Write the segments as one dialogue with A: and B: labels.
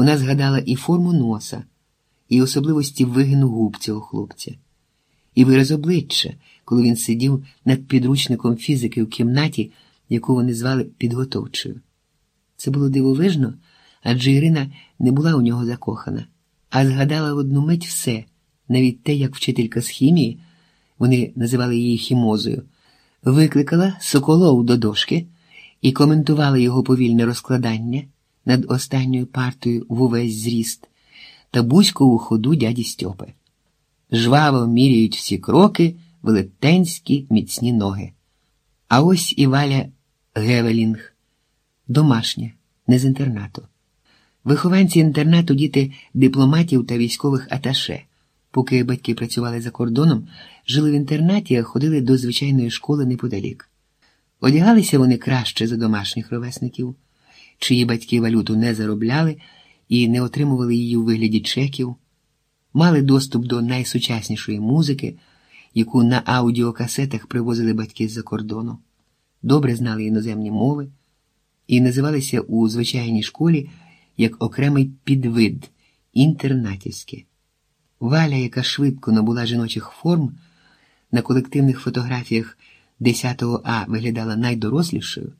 A: Вона згадала і форму носа, і особливості вигину губ цього хлопця, і вираз обличчя, коли він сидів над підручником фізики в кімнаті, яку вони звали підготовчою. Це було дивовижно, адже Ірина не була у нього закохана, а згадала в одну мить все, навіть те, як вчителька з хімії, вони називали її хімозою, викликала Соколов до дошки і коментувала його повільне розкладання над останньою партою в увесь зріст та бузькову ходу дяді Стьопи. Жваво міряють всі кроки велетенські міцні ноги. А ось і Валя Гевелінг, домашня, не з інтернату. Вихованці інтернату діти дипломатів та військових аташе, поки батьки працювали за кордоном, жили в інтернаті, а ходили до звичайної школи неподалік. Одягалися вони краще за домашніх ровесників, чиї батьки валюту не заробляли і не отримували її у вигляді чеків, мали доступ до найсучаснішої музики, яку на аудіокасетах привозили батьки з-за кордону, добре знали іноземні мови і називалися у звичайній школі як окремий підвид інтернатівське. Валя, яка швидко набула жіночих форм, на колективних фотографіях 10 А виглядала найдорослішою,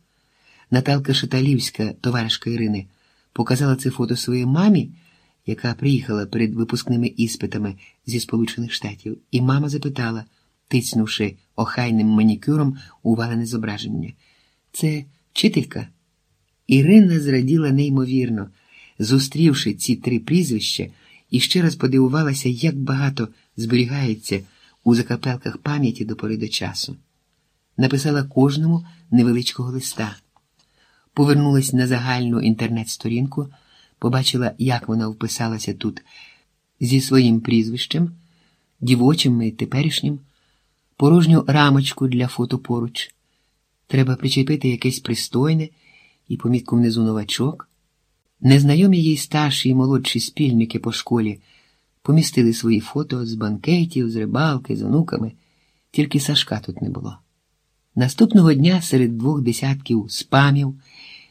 A: Наталка Шаталівська, товаришка Ірини, показала це фото своїй мамі, яка приїхала перед випускними іспитами зі Сполучених Штатів, і мама запитала, тицнувши охайним манікюром у валене зображення. Це вчителька? Ірина зраділа неймовірно, зустрівши ці три прізвища, і ще раз подивувалася, як багато зберігається у закапелках пам'яті до пори до часу. Написала кожному невеличкого листа. Повернулась на загальну інтернет-сторінку, побачила, як вона вписалася тут зі своїм прізвищем, дівочим і теперішнім, порожню рамочку для фото поруч. Треба причепити якесь пристойне і помітку внизу новачок. Незнайомі їй старші і молодші спільники по школі помістили свої фото з банкетів, з рибалки, з онуками, тільки Сашка тут не було. Наступного дня серед двох десятків спамів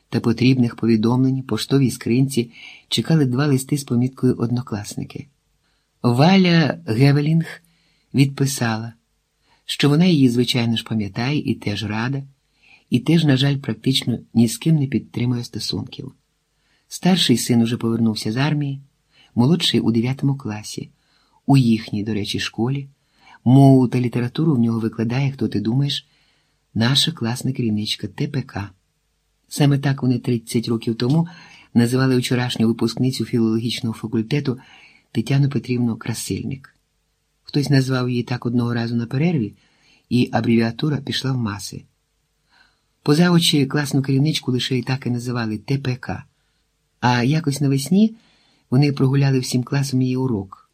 A: та потрібних повідомлень поштовій скринці чекали два листи з поміткою однокласники. Валя Гевелінг відписала, що вона її, звичайно ж, пам'ятає і теж рада, і теж, на жаль, практично ні з ким не підтримує стосунків. Старший син уже повернувся з армії, молодший у 9 класі, у їхній, до речі, школі. Мову та літературу в нього викладає, хто ти думаєш, наша класна керівничка ТПК. Саме так вони 30 років тому називали вчорашню випускницю філологічного факультету Тетяну Петрівну Красильник. Хтось назвав її так одного разу на перерві, і абревіатура пішла в маси. Поза очі класну керівничку лише і так і називали ТПК. А якось навесні вони прогуляли всім класом її урок,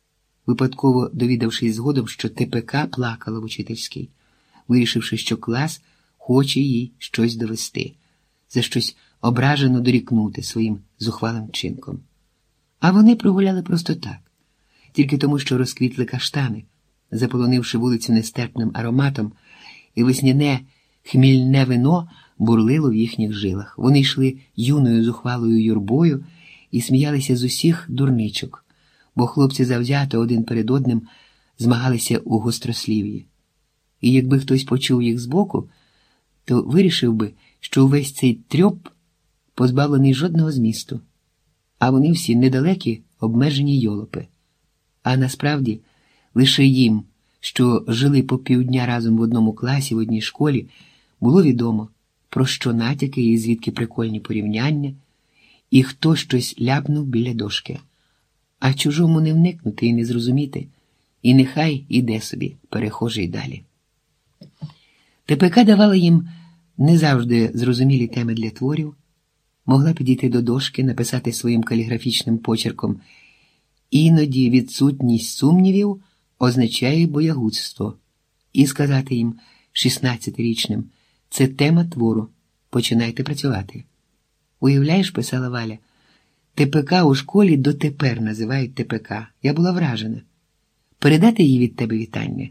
A: випадково довідавшись згодом, що ТПК плакала в учительській, вирішивши, що клас хоче їй щось довести, за щось ображено дорікнути своїм зухвалим чинком. А вони прогуляли просто так, тільки тому, що розквітли каштани, заполонивши вулицю нестерпним ароматом, і весняне хмільне вино бурлило в їхніх жилах. Вони йшли юною зухвалою юрбою і сміялися з усіх дурничок, бо хлопці завзято один перед одним змагалися у гострослів'ї. І якби хтось почув їх збоку, то вирішив би, що увесь цей трьоп позбавлений жодного змісту, а вони всі недалекі обмежені йолопи. А насправді лише їм, що жили по півдня разом в одному класі, в одній школі, було відомо про що натяки і звідки прикольні порівняння, і хто щось ляпнув біля дошки, а чужому не вникнути і не зрозуміти, і нехай іде собі, перехожий далі. ТПК давала їм не завжди зрозумілі теми для творів, могла підійти до дошки, написати своїм каліграфічним почерком. Іноді відсутність сумнівів означає боягудство, і сказати їм 16-річним. Це тема твору. Починайте працювати. Уявляєш, писала Валя, ТПК у школі дотепер називають ТПК. Я була вражена. Передати їй від тебе вітання.